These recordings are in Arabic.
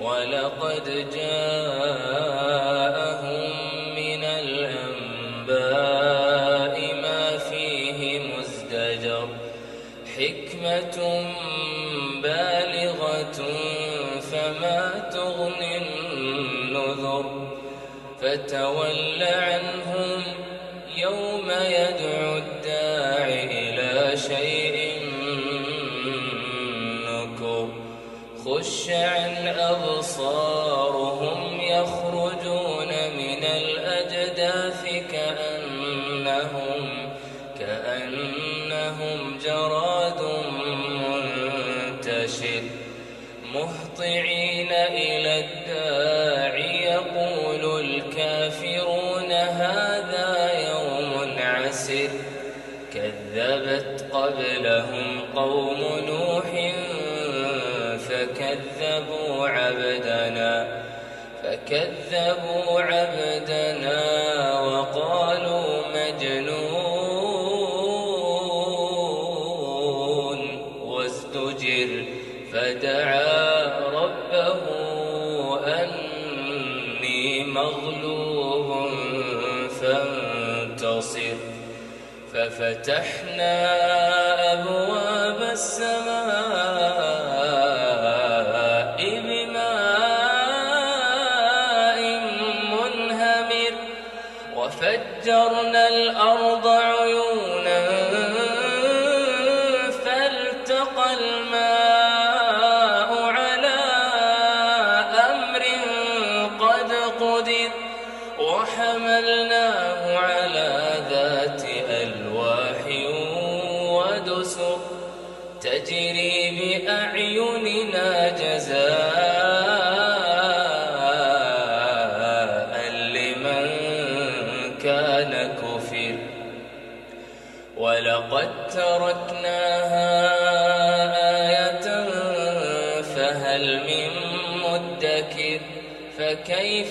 ولقد جاءهم من الأنباء ما فيه مزدجر حكمة بالغة فما تغني النذر فتول عنهم يوم يدعو الداع أبصارهم يخرجون من الأجداث كأنهم كأنهم جراد منتشر. مهطعين إلى الداع يقول الكافرون هذا يوم عسر. كذبت قبلهم قوم نوح فكذبوا عبدنا فكذبوا عبدنا وقالوا مجنون. وازدجر فدعا ربه أني مغلوب فانتصر. ففتحنا أبواب السماء الأرض عيونا فالتقى الماء على أمر قد قدر وحملناه على ذات ألواح ودسر تجري بأعيننا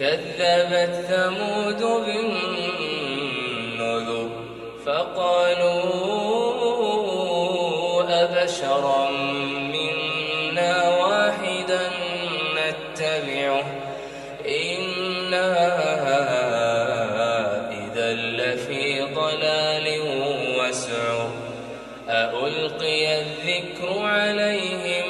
كذبت ثمود بالنذر فقالوا أبشرا منا واحدا نتبعه إنا إذا لفي ضلال وسعر ألقي الذكر عليه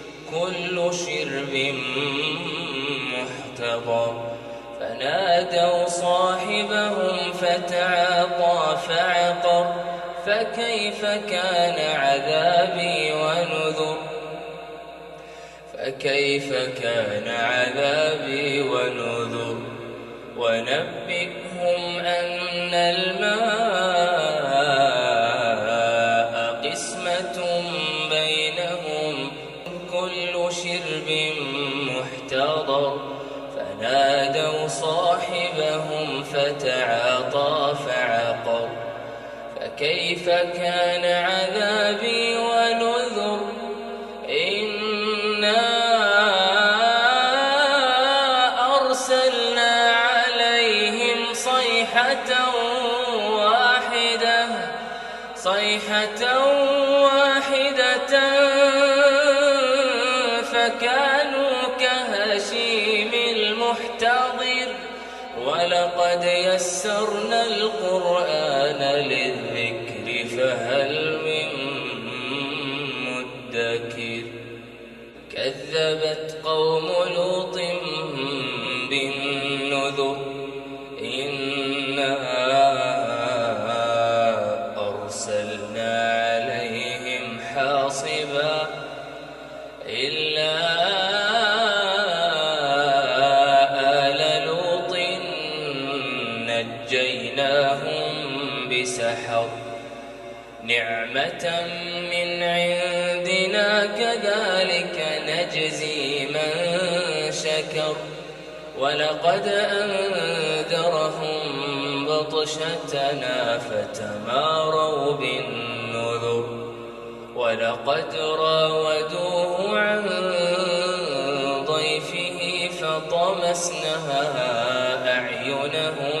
كل شرب محتضر. فنادوا صاحبهم فتعاطى فعقر. فكيف كان عذابي ونذر؟ فكيف كان عذابي ونذر؟ ونبئهم أن الماء فكيف كان عذابي ونذر؟ إنا أرسلنا عليهم صيحة واحدة صيحة واحدة فكانوا كهشيم المحتضر ولقد يسرنا القرآن للذكر. من عندنا كذلك نجزي من شكر. ولقد أنذرهم بطشتنا فتماروا بالنذر. ولقد راودوه عن ضيفه فطمسنها أعينهم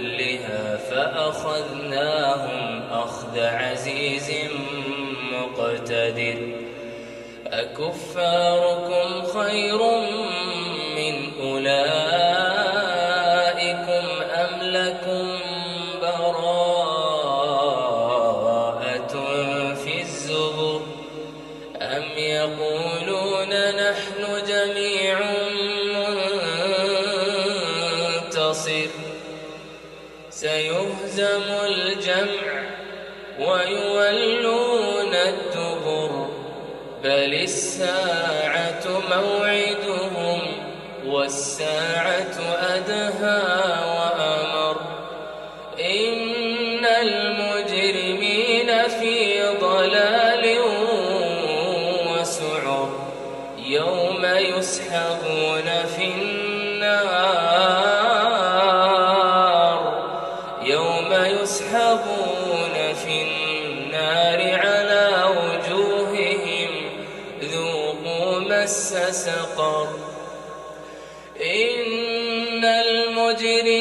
كلها فأخذناهم أخذ عزيز مقتدر. أكفاركم خير من أولئكم أم لكم براءة في الزبر أم يقولون نحن جميع سيهزم الجمع ويولون الدبر بل الساعة موعدهم والساعة أدهى وأمر. سقر إن المجرمين